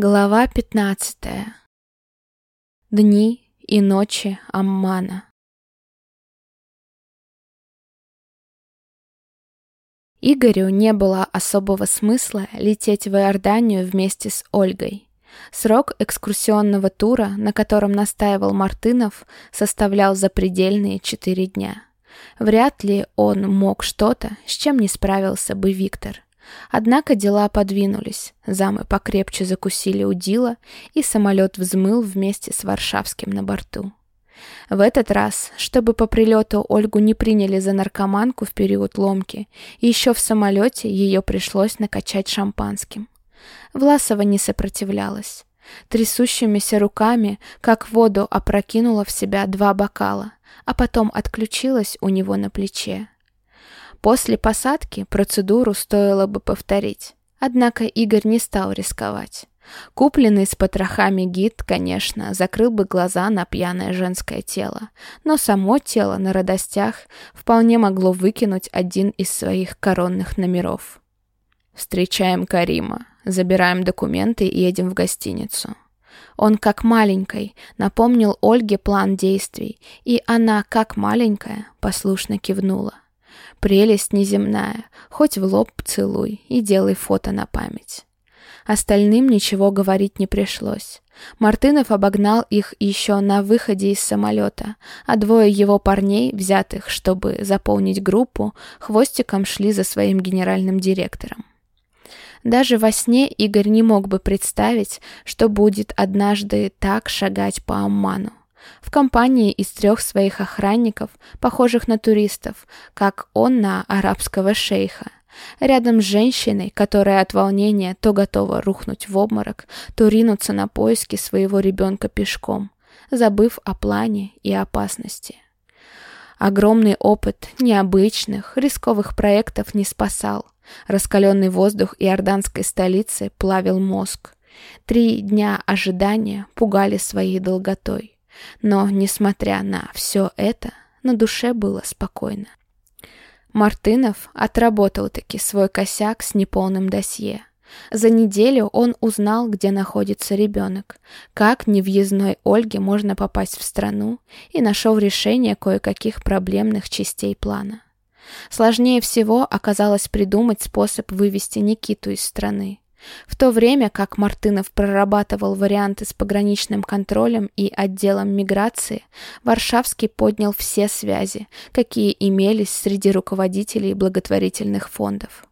Глава 15. Дни и ночи Аммана. Игорю не было особого смысла лететь в Иорданию вместе с Ольгой. Срок экскурсионного тура, на котором настаивал Мартынов, составлял запредельные четыре дня. Вряд ли он мог что-то, с чем не справился бы Виктор – Однако дела подвинулись, замы покрепче закусили удила, и самолет взмыл вместе с Варшавским на борту. В этот раз, чтобы по прилету Ольгу не приняли за наркоманку в период ломки, еще в самолете ее пришлось накачать шампанским. Власова не сопротивлялась. Трясущимися руками, как воду, опрокинула в себя два бокала, а потом отключилась у него на плече. После посадки процедуру стоило бы повторить. Однако Игорь не стал рисковать. Купленный с потрохами гид, конечно, закрыл бы глаза на пьяное женское тело, но само тело на радостях вполне могло выкинуть один из своих коронных номеров. Встречаем Карима, забираем документы и едем в гостиницу. Он, как маленькой, напомнил Ольге план действий, и она, как маленькая, послушно кивнула. Прелесть неземная, хоть в лоб целуй и делай фото на память. Остальным ничего говорить не пришлось. Мартынов обогнал их еще на выходе из самолета, а двое его парней, взятых, чтобы заполнить группу, хвостиком шли за своим генеральным директором. Даже во сне Игорь не мог бы представить, что будет однажды так шагать по Амману в компании из трех своих охранников, похожих на туристов, как он на арабского шейха. Рядом с женщиной, которая от волнения то готова рухнуть в обморок, то ринуться на поиски своего ребенка пешком, забыв о плане и опасности. Огромный опыт необычных, рисковых проектов не спасал. Раскаленный воздух иорданской столицы плавил мозг. Три дня ожидания пугали своей долготой. Но, несмотря на все это, на душе было спокойно. Мартынов отработал таки свой косяк с неполным досье. За неделю он узнал, где находится ребенок, как невъездной Ольге можно попасть в страну и нашел решение кое-каких проблемных частей плана. Сложнее всего оказалось придумать способ вывести Никиту из страны. В то время как Мартынов прорабатывал варианты с пограничным контролем и отделом миграции, Варшавский поднял все связи, какие имелись среди руководителей благотворительных фондов.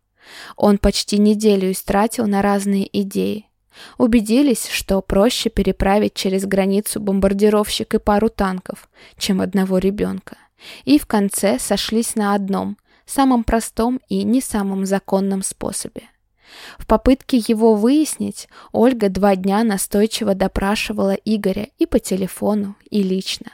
Он почти неделю истратил на разные идеи. Убедились, что проще переправить через границу бомбардировщик и пару танков, чем одного ребенка. И в конце сошлись на одном, самом простом и не самом законном способе – в попытке его выяснить, Ольга два дня настойчиво допрашивала Игоря и по телефону, и лично.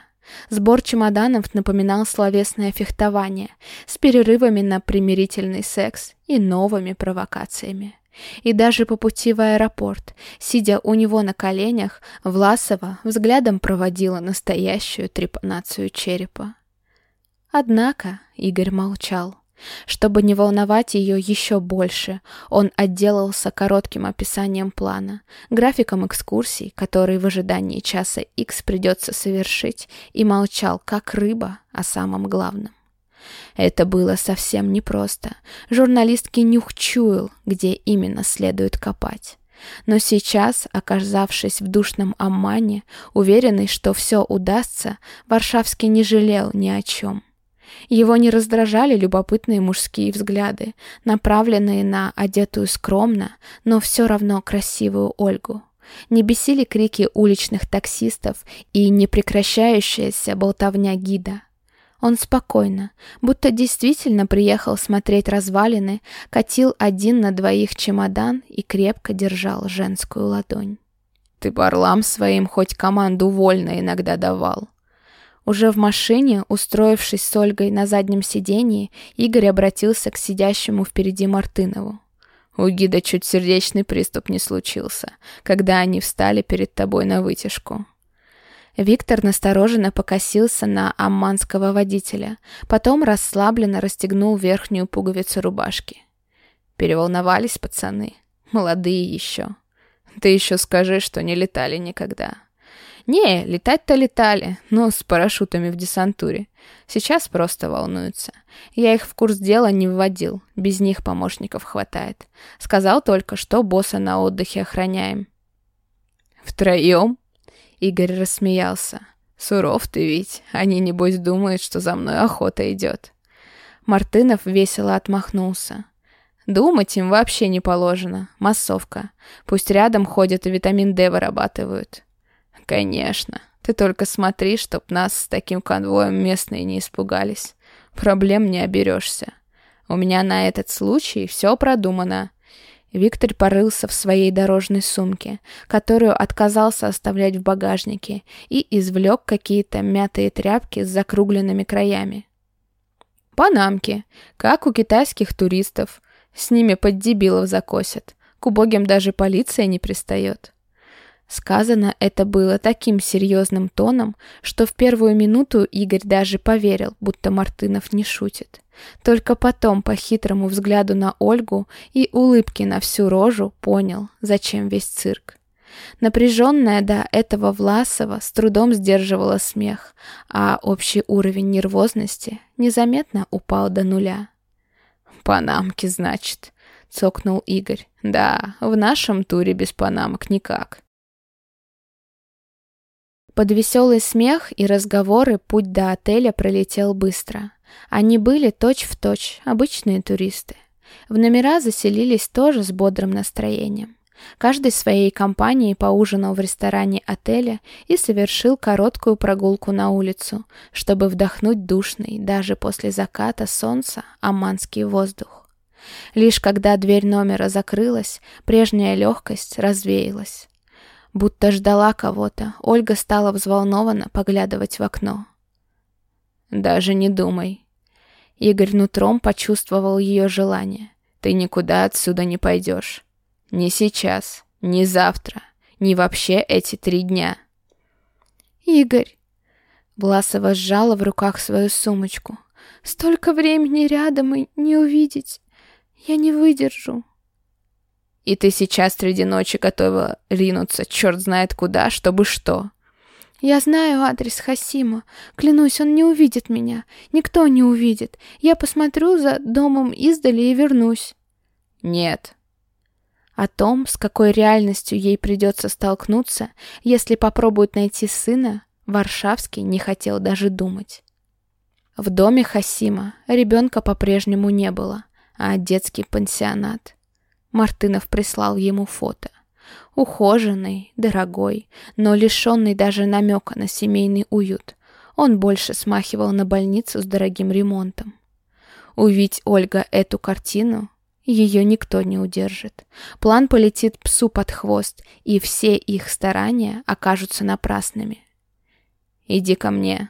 Сбор чемоданов напоминал словесное фехтование с перерывами на примирительный секс и новыми провокациями. И даже по пути в аэропорт, сидя у него на коленях, Власова взглядом проводила настоящую трепанацию черепа. Однако Игорь молчал. Чтобы не волновать ее еще больше, он отделался коротким описанием плана, графиком экскурсий, который в ожидании часа X придется совершить, и молчал, как рыба, о самом главном. Это было совсем непросто. Журналистки нюх чуял, где именно следует копать. Но сейчас, оказавшись в душном Аммане, уверенный, что все удастся, Варшавский не жалел ни о чем. Его не раздражали любопытные мужские взгляды, направленные на одетую скромно, но все равно красивую Ольгу. Не бесили крики уличных таксистов и непрекращающаяся болтовня гида. Он спокойно, будто действительно приехал смотреть развалины, катил один на двоих чемодан и крепко держал женскую ладонь. «Ты барлам своим хоть команду вольно иногда давал», уже в машине, устроившись с Ольгой на заднем сидении, Игорь обратился к сидящему впереди Мартынову. У гида чуть сердечный приступ не случился, когда они встали перед тобой на вытяжку. Виктор настороженно покосился на амманского водителя, потом расслабленно расстегнул верхнюю пуговицу рубашки. Переволновались пацаны, молодые еще. Ты еще скажи, что не летали никогда. Не, летать-то летали, но с парашютами в десантуре. Сейчас просто волнуются. Я их в курс дела не вводил, без них помощников хватает. Сказал только, что босса на отдыхе охраняем. Втроем? Игорь рассмеялся. Суров ты ведь, они небось думают, что за мной охота идет. Мартынов весело отмахнулся. Думать им вообще не положено. Массовка. Пусть рядом ходят и витамин D вырабатывают. Конечно. Ты только смотри, чтоб нас с таким конвоем местные не испугались. Проблем не оберешься. У меня на этот случай все продумано. Виктор порылся в своей дорожной сумке, которую отказался оставлять в багажнике, и извлек какие-то мятые тряпки с закругленными краями. Панамки, как у китайских туристов. С ними под дебилов закосят. К убогим даже полиция не пристает. Сказано это было таким серьезным тоном, что в первую минуту Игорь даже поверил, будто Мартынов не шутит. Только потом, по хитрому взгляду на Ольгу и улыбке на всю рожу, понял, зачем весь цирк. Напряженная до этого Власова с трудом сдерживала смех, а общий уровень нервозности незаметно упал до нуля. «Панамки, значит», — цокнул Игорь. «Да, в нашем туре без панамок никак». Под веселый смех и разговоры путь до отеля пролетел быстро. Они были точь-в-точь, точь, обычные туристы. В номера заселились тоже с бодрым настроением. Каждый своей компанией поужинал в ресторане отеля и совершил короткую прогулку на улицу, чтобы вдохнуть душный, даже после заката солнца, оманский воздух. Лишь когда дверь номера закрылась, прежняя легкость развеялась. Будто ждала кого-то, Ольга стала взволнованно поглядывать в окно. «Даже не думай». Игорь нутром почувствовал ее желание. «Ты никуда отсюда не пойдешь. Ни сейчас, ни завтра, ни вообще эти три дня». «Игорь!» Власова сжала в руках свою сумочку. «Столько времени рядом и не увидеть. Я не выдержу». И ты сейчас среди ночи готова ринуться черт знает куда, чтобы что. Я знаю адрес Хасима. Клянусь, он не увидит меня. Никто не увидит. Я посмотрю за домом издали и вернусь. Нет. О том, с какой реальностью ей придется столкнуться, если попробует найти сына, Варшавский не хотел даже думать. В доме Хасима ребенка по-прежнему не было, а детский пансионат. Мартынов прислал ему фото. Ухоженный, дорогой, но лишенный даже намека на семейный уют. Он больше смахивал на больницу с дорогим ремонтом. Увидеть Ольга эту картину, ее никто не удержит. План полетит псу под хвост, и все их старания окажутся напрасными. «Иди ко мне».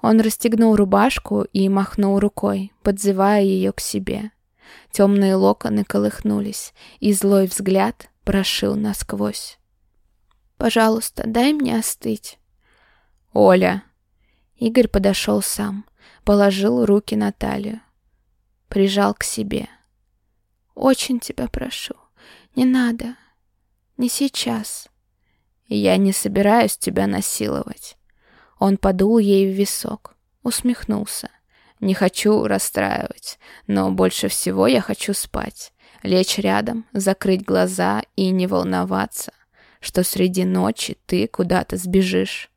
Он расстегнул рубашку и махнул рукой, подзывая ее к себе. Темные локоны колыхнулись, и злой взгляд прошил насквозь. «Пожалуйста, дай мне остыть». «Оля!» Игорь подошел сам, положил руки на талию, прижал к себе. «Очень тебя прошу, не надо, не сейчас». «Я не собираюсь тебя насиловать». Он подул ей в висок, усмехнулся. Не хочу расстраивать, но больше всего я хочу спать. Лечь рядом, закрыть глаза и не волноваться, что среди ночи ты куда-то сбежишь.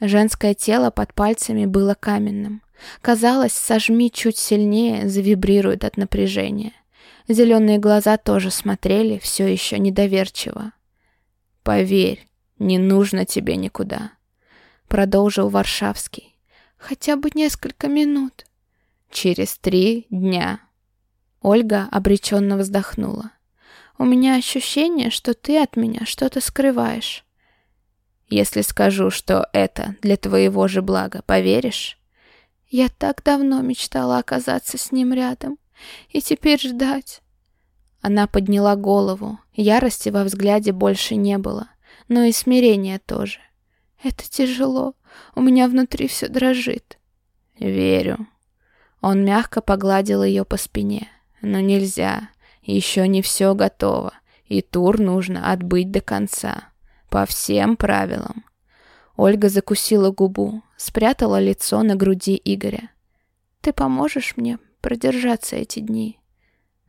Женское тело под пальцами было каменным. Казалось, сожми чуть сильнее, завибрирует от напряжения. Зеленые глаза тоже смотрели все еще недоверчиво. «Поверь, не нужно тебе никуда», — продолжил Варшавский. Хотя бы несколько минут. Через три дня. Ольга обреченно вздохнула. У меня ощущение, что ты от меня что-то скрываешь. Если скажу, что это для твоего же блага, поверишь? Я так давно мечтала оказаться с ним рядом. И теперь ждать. Она подняла голову. Ярости во взгляде больше не было. Но и смирения тоже. Это тяжело. У меня внутри все дрожит. Верю. Он мягко погладил ее по спине. Но нельзя. Еще не все готово. И тур нужно отбыть до конца. По всем правилам. Ольга закусила губу, спрятала лицо на груди Игоря. «Ты поможешь мне продержаться эти дни?»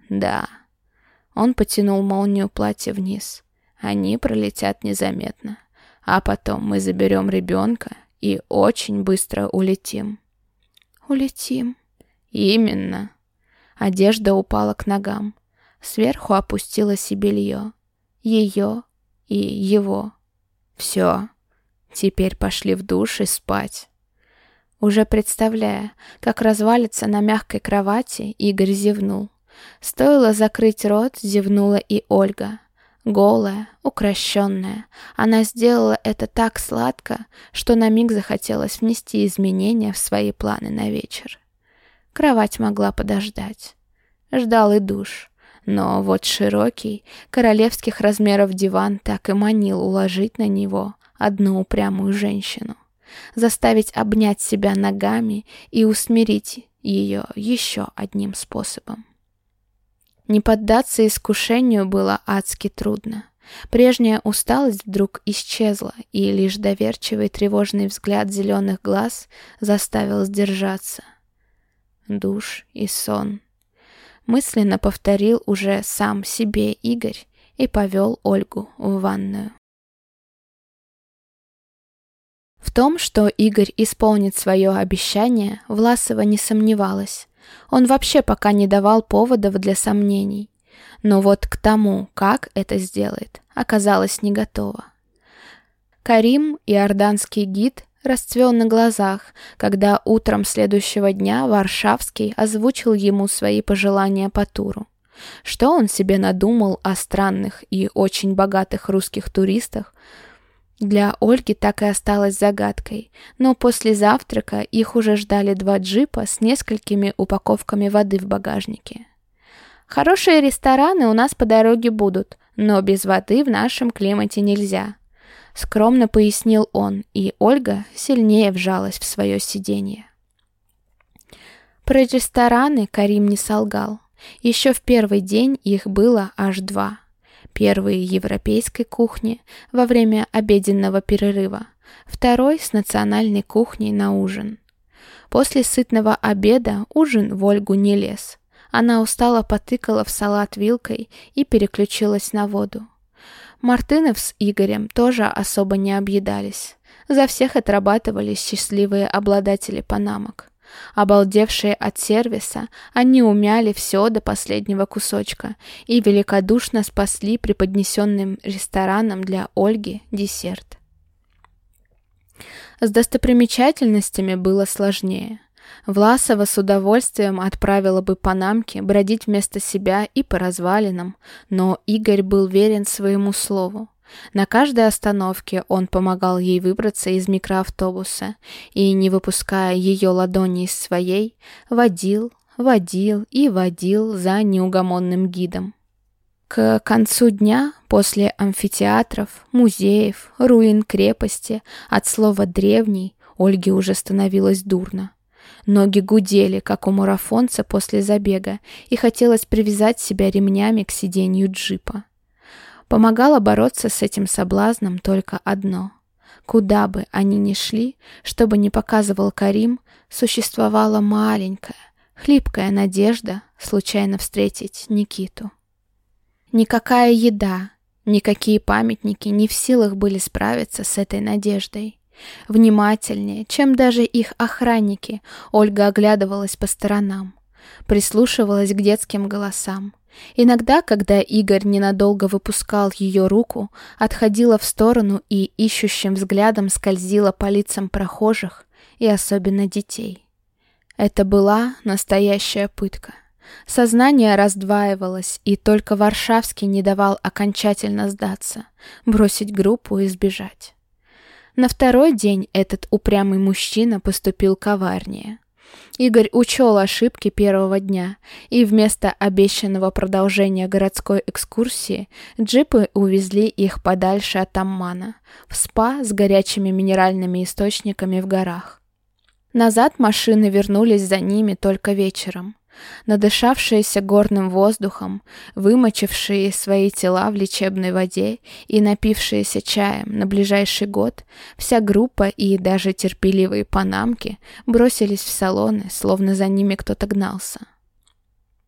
«Да». Он потянул молнию платья вниз. Они пролетят незаметно. А потом мы заберем ребенка и очень быстро улетим. Улетим. Именно. Одежда упала к ногам. Сверху опустилось и белье. Ее и его. Все. Теперь пошли в душ и спать. Уже представляя, как развалится на мягкой кровати, Игорь зевнул. Стоило закрыть рот, зевнула и Ольга. Голая, укращенная, она сделала это так сладко, что на миг захотелось внести изменения в свои планы на вечер. Кровать могла подождать. Ждал и душ. Но вот широкий, королевских размеров диван так и манил уложить на него одну упрямую женщину. Заставить обнять себя ногами и усмирить ее еще одним способом. Не поддаться искушению было адски трудно. Прежняя усталость вдруг исчезла, и лишь доверчивый тревожный взгляд зеленых глаз заставил сдержаться. Душ и сон. Мысленно повторил уже сам себе Игорь и повел Ольгу в ванную. В том, что Игорь исполнит свое обещание, Власова не сомневалась. Он вообще пока не давал поводов для сомнений. Но вот к тому, как это сделает, оказалось не готово. Карим, иорданский гид, расцвел на глазах, когда утром следующего дня Варшавский озвучил ему свои пожелания по туру. Что он себе надумал о странных и очень богатых русских туристах, для Ольги так и осталось загадкой, но после завтрака их уже ждали два джипа с несколькими упаковками воды в багажнике. «Хорошие рестораны у нас по дороге будут, но без воды в нашем климате нельзя», — скромно пояснил он, и Ольга сильнее вжалась в свое сиденье. Про рестораны Карим не солгал. Еще в первый день их было аж два — Первый европейской кухни во время обеденного перерыва, второй с национальной кухней на ужин. После сытного обеда ужин в Ольгу не лез. Она устало потыкала в салат вилкой и переключилась на воду. Мартынов с Игорем тоже особо не объедались. За всех отрабатывали счастливые обладатели панамок. Обалдевшие от сервиса, они умяли все до последнего кусочка и великодушно спасли преподнесенным рестораном для Ольги десерт. С достопримечательностями было сложнее. Власова с удовольствием отправила бы Панамке бродить вместо себя и по развалинам, но Игорь был верен своему слову. На каждой остановке он помогал ей выбраться из микроавтобуса и, не выпуская ее ладони из своей, водил, водил и водил за неугомонным гидом. К концу дня, после амфитеатров, музеев, руин крепости, от слова «древний», Ольге уже становилось дурно. Ноги гудели, как у марафонца после забега, и хотелось привязать себя ремнями к сиденью джипа. Помогало бороться с этим соблазном только одно. Куда бы они ни шли, чтобы не показывал Карим, существовала маленькая, хлипкая надежда случайно встретить Никиту. Никакая еда, никакие памятники не в силах были справиться с этой надеждой. Внимательнее, чем даже их охранники, Ольга оглядывалась по сторонам, прислушивалась к детским голосам, Иногда, когда Игорь ненадолго выпускал ее руку, отходила в сторону и ищущим взглядом скользила по лицам прохожих и особенно детей. Это была настоящая пытка. Сознание раздваивалось, и только Варшавский не давал окончательно сдаться, бросить группу и сбежать. На второй день этот упрямый мужчина поступил коварнее. Игорь учел ошибки первого дня, и вместо обещанного продолжения городской экскурсии джипы увезли их подальше от Аммана, в спа с горячими минеральными источниками в горах. Назад машины вернулись за ними только вечером. Надышавшиеся горным воздухом, вымочившие свои тела в лечебной воде и напившиеся чаем на ближайший год, вся группа и даже терпеливые панамки бросились в салоны, словно за ними кто-то гнался.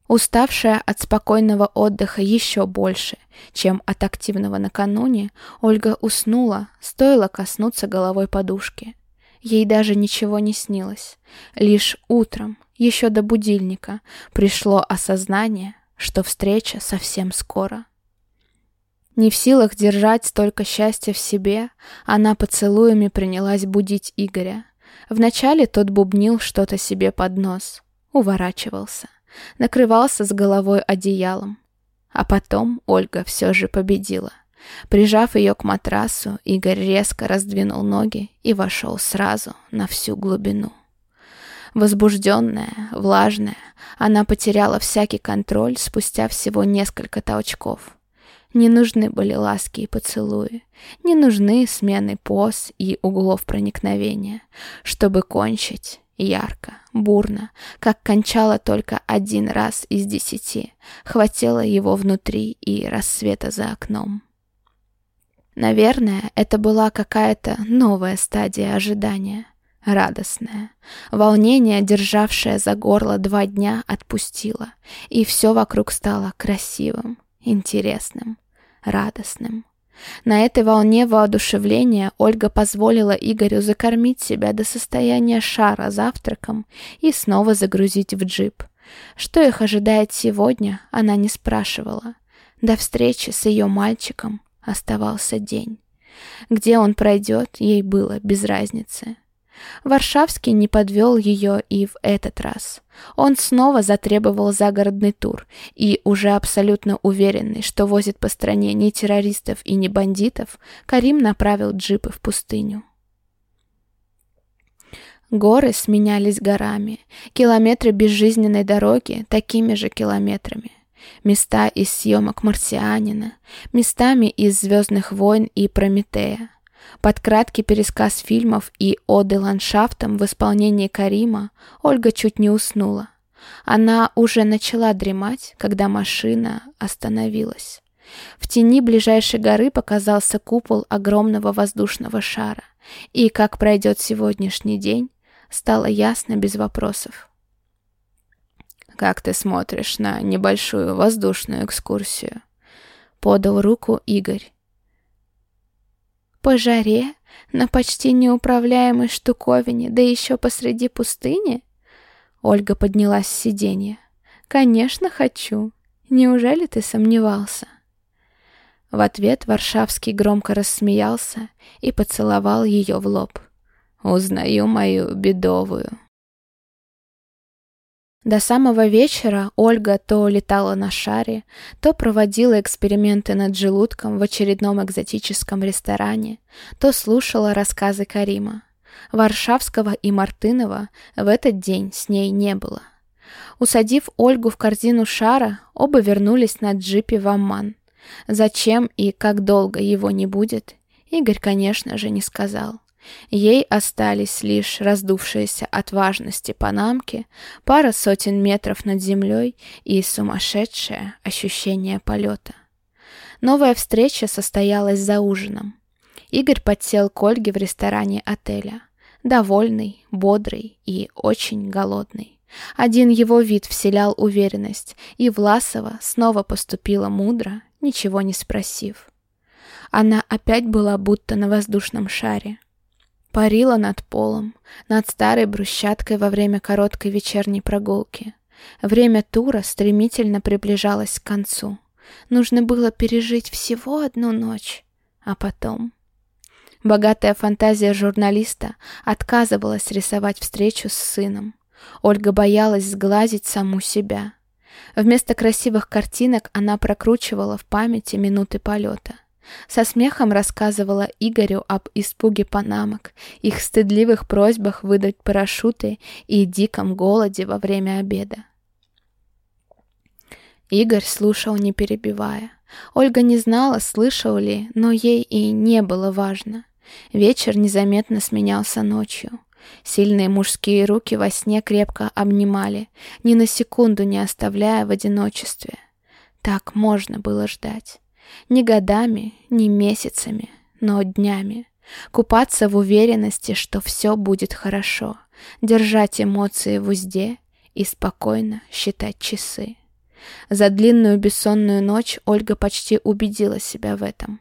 Уставшая от спокойного отдыха еще больше, чем от активного накануне, Ольга уснула, стоило коснуться головой подушки. Ей даже ничего не снилось. Лишь утром, еще до будильника, пришло осознание, что встреча совсем скоро. Не в силах держать столько счастья в себе, она поцелуями принялась будить Игоря. Вначале тот бубнил что-то себе под нос, уворачивался, накрывался с головой одеялом. А потом Ольга все же победила. Прижав ее к матрасу, Игорь резко раздвинул ноги и вошел сразу на всю глубину. Возбужденная, влажная, она потеряла всякий контроль спустя всего несколько толчков. Не нужны были ласки и поцелуи, не нужны смены поз и углов проникновения, чтобы кончить ярко, бурно, как кончала только один раз из десяти, хватило его внутри и рассвета за окном. Наверное, это была какая-то новая стадия ожидания. Радостная. Волнение, державшее за горло два дня, отпустило, и все вокруг стало красивым, интересным, радостным. На этой волне воодушевления Ольга позволила Игорю закормить себя до состояния шара завтраком и снова загрузить в джип. Что их ожидает сегодня, она не спрашивала. До встречи с ее мальчиком Оставался день. Где он пройдет, ей было без разницы. Варшавский не подвел ее и в этот раз. Он снова затребовал загородный тур, и, уже абсолютно уверенный, что возит по стране не террористов и не бандитов, Карим направил джипы в пустыню. Горы сменялись горами, километры безжизненной дороги такими же километрами места из съемок «Марсианина», местами из «Звездных войн» и «Прометея». Под краткий пересказ фильмов и оды ландшафтам в исполнении Карима Ольга чуть не уснула. Она уже начала дремать, когда машина остановилась. В тени ближайшей горы показался купол огромного воздушного шара, и, как пройдет сегодняшний день, стало ясно без вопросов. «Как ты смотришь на небольшую воздушную экскурсию?» Подал руку Игорь. «По жаре? На почти неуправляемой штуковине, да еще посреди пустыни?» Ольга поднялась с сиденья. «Конечно, хочу. Неужели ты сомневался?» В ответ Варшавский громко рассмеялся и поцеловал ее в лоб. «Узнаю мою бедовую». До самого вечера Ольга то летала на шаре, то проводила эксперименты над желудком в очередном экзотическом ресторане, то слушала рассказы Карима. Варшавского и Мартынова в этот день с ней не было. Усадив Ольгу в корзину шара, оба вернулись на джипе в Амман. Зачем и как долго его не будет, Игорь, конечно же, не сказал. Ей остались лишь раздувшиеся от важности панамки, пара сотен метров над землей и сумасшедшее ощущение полета. Новая встреча состоялась за ужином. Игорь подсел к Ольге в ресторане отеля. Довольный, бодрый и очень голодный. Один его вид вселял уверенность, и Власова снова поступила мудро, ничего не спросив. Она опять была будто на воздушном шаре. Парила над полом, над старой брусчаткой во время короткой вечерней прогулки. Время тура стремительно приближалось к концу. Нужно было пережить всего одну ночь, а потом... Богатая фантазия журналиста отказывалась рисовать встречу с сыном. Ольга боялась сглазить саму себя. Вместо красивых картинок она прокручивала в памяти минуты полета. Со смехом рассказывала Игорю об испуге панамок, их стыдливых просьбах выдать парашюты и диком голоде во время обеда. Игорь слушал, не перебивая. Ольга не знала, слышал ли, но ей и не было важно. Вечер незаметно сменялся ночью. Сильные мужские руки во сне крепко обнимали, ни на секунду не оставляя в одиночестве. Так можно было ждать. Не годами, не месяцами, но днями. Купаться в уверенности, что все будет хорошо. Держать эмоции в узде и спокойно считать часы. За длинную бессонную ночь Ольга почти убедила себя в этом.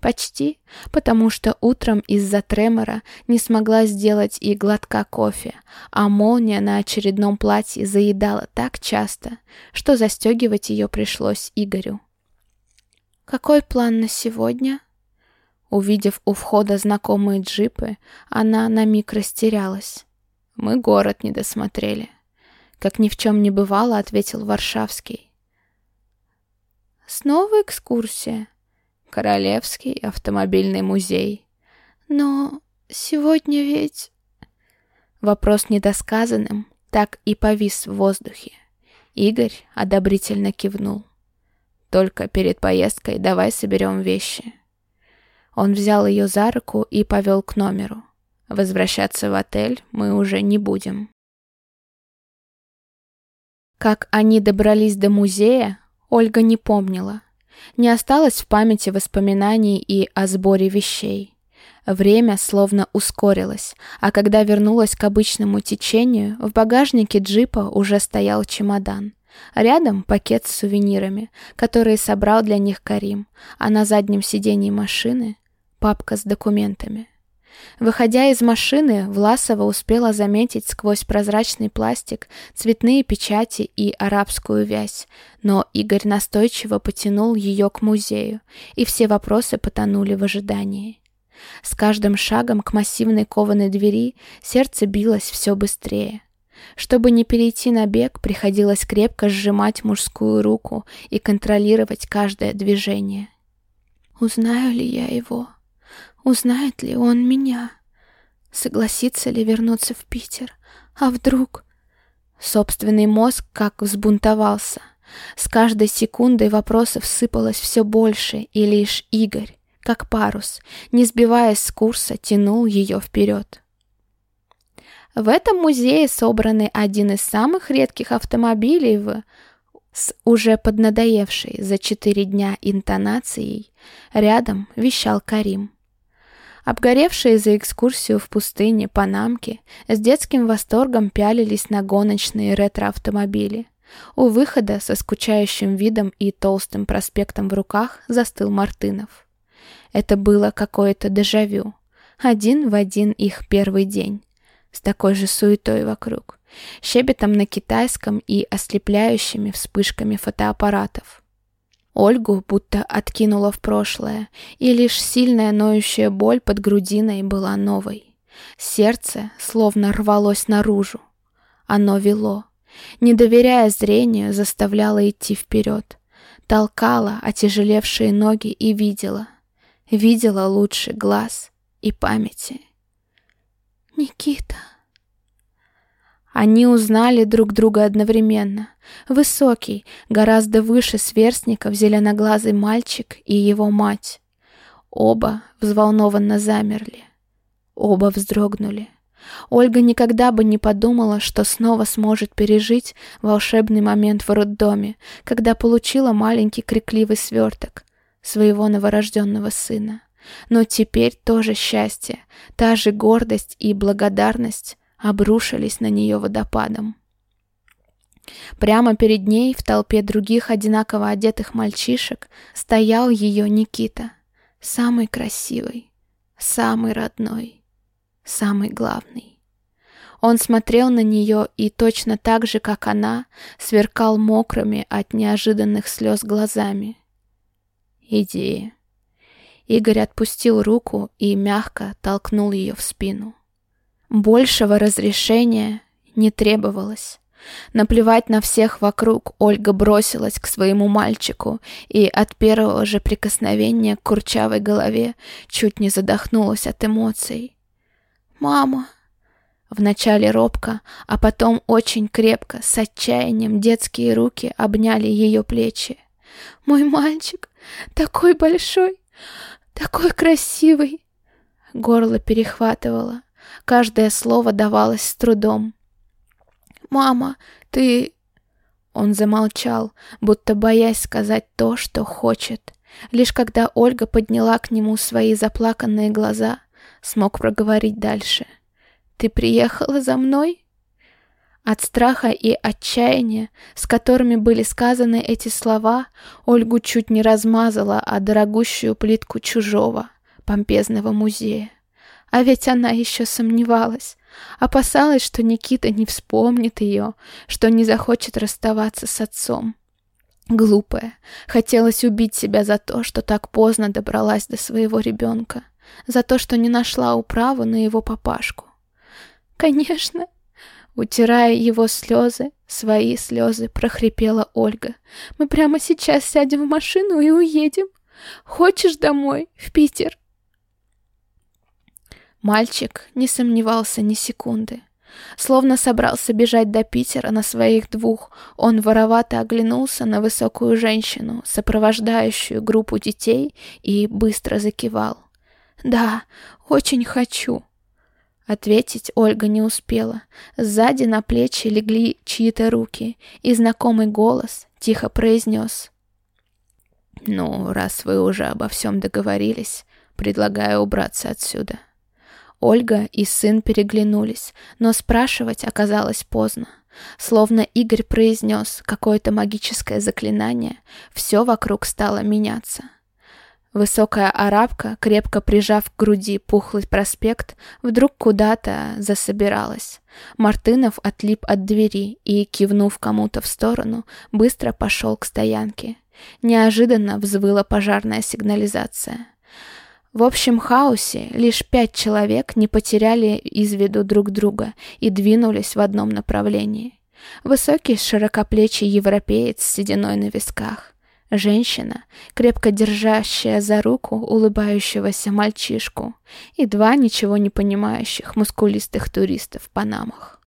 Почти, потому что утром из-за тремора не смогла сделать и глотка кофе, а молния на очередном платье заедала так часто, что застегивать ее пришлось Игорю. «Какой план на сегодня?» Увидев у входа знакомые джипы, она на миг растерялась. «Мы город не досмотрели», — как ни в чем не бывало, ответил Варшавский. «Снова экскурсия?» Королевский автомобильный музей. Но сегодня ведь... Вопрос недосказанным так и повис в воздухе. Игорь одобрительно кивнул. «Только перед поездкой давай соберем вещи». Он взял ее за руку и повел к номеру. Возвращаться в отель мы уже не будем. Как они добрались до музея, Ольга не помнила. Не осталось в памяти воспоминаний и о сборе вещей. Время словно ускорилось, а когда вернулась к обычному течению, в багажнике джипа уже стоял чемодан. Рядом пакет с сувенирами, которые собрал для них Карим, а на заднем сидении машины папка с документами. Выходя из машины, Власова успела заметить сквозь прозрачный пластик цветные печати и арабскую вязь, но Игорь настойчиво потянул ее к музею, и все вопросы потонули в ожидании. С каждым шагом к массивной кованой двери сердце билось все быстрее. Чтобы не перейти на бег, приходилось крепко сжимать мужскую руку и контролировать каждое движение. «Узнаю ли я его?» Узнает ли он меня? Согласится ли вернуться в Питер? А вдруг... Собственный мозг как взбунтовался. С каждой секундой вопросов сыпалось все больше, и лишь Игорь, как парус, не сбиваясь с курса, тянул ее вперед. В этом музее собраны один из самых редких автомобилей в... С уже поднадоевшей за четыре дня интонацией рядом вещал Карим. Обгоревшие за экскурсию в пустыне панамки с детским восторгом пялились на гоночные ретро-автомобили. У выхода со скучающим видом и толстым проспектом в руках застыл Мартынов. Это было какое-то дежавю. Один в один их первый день. С такой же суетой вокруг. Щебетом на китайском и ослепляющими вспышками фотоаппаратов. Ольгу будто откинула в прошлое, и лишь сильная ноющая боль под грудиной была новой. Сердце словно рвалось наружу. Оно вело. Не доверяя зрению, заставляло идти вперед. Толкала отяжелевшие ноги и видела. Видела лучше глаз и памяти. «Никита!» Они узнали друг друга одновременно. Высокий, гораздо выше сверстников зеленоглазый мальчик и его мать. Оба взволнованно замерли. Оба вздрогнули. Ольга никогда бы не подумала, что снова сможет пережить волшебный момент в роддоме, когда получила маленький крикливый сверток своего новорожденного сына. Но теперь тоже счастье, та же гордость и благодарность обрушились на нее водопадом. Прямо перед ней, в толпе других одинаково одетых мальчишек, стоял ее Никита. Самый красивый, самый родной, самый главный. Он смотрел на нее и точно так же, как она, сверкал мокрыми от неожиданных слез глазами. «Иди». Игорь отпустил руку и мягко толкнул ее в спину. Большего разрешения не требовалось. Наплевать на всех вокруг, Ольга бросилась к своему мальчику и от первого же прикосновения к курчавой голове чуть не задохнулась от эмоций. «Мама!» Вначале робко, а потом очень крепко, с отчаянием детские руки обняли ее плечи. «Мой мальчик! Такой большой! Такой красивый!» Горло перехватывало. Каждое слово давалось с трудом. «Мама, ты...» Он замолчал, будто боясь сказать то, что хочет. Лишь когда Ольга подняла к нему свои заплаканные глаза, смог проговорить дальше. «Ты приехала за мной?» От страха и отчаяния, с которыми были сказаны эти слова, Ольгу чуть не размазала о дорогущую плитку чужого, помпезного музея. А ведь она еще сомневалась, опасалась, что Никита не вспомнит ее, что не захочет расставаться с отцом. Глупая, хотелось убить себя за то, что так поздно добралась до своего ребенка, за то, что не нашла управу на его папашку. «Конечно!» Утирая его слезы, свои слезы, прохрипела Ольга. «Мы прямо сейчас сядем в машину и уедем. Хочешь домой, в Питер?» Мальчик не сомневался ни секунды. Словно собрался бежать до Питера на своих двух, он воровато оглянулся на высокую женщину, сопровождающую группу детей, и быстро закивал. «Да, очень хочу». Ответить Ольга не успела. Сзади на плечи легли чьи-то руки, и знакомый голос тихо произнес. «Ну, раз вы уже обо всем договорились, предлагаю убраться отсюда». Ольга и сын переглянулись, но спрашивать оказалось поздно. Словно Игорь произнес какое-то магическое заклинание, все вокруг стало меняться. Высокая арабка, крепко прижав к груди пухлый проспект, вдруг куда-то засобиралась. Мартынов отлип от двери и, кивнув кому-то в сторону, быстро пошел к стоянке. Неожиданно взвыла пожарная сигнализация. В общем хаосе лишь пять человек не потеряли из виду друг друга и двинулись в одном направлении. Высокий широкоплечий европеец с сединой на висках. Женщина, крепко держащая за руку улыбающегося мальчишку. И два ничего не понимающих мускулистых туристов в панамах.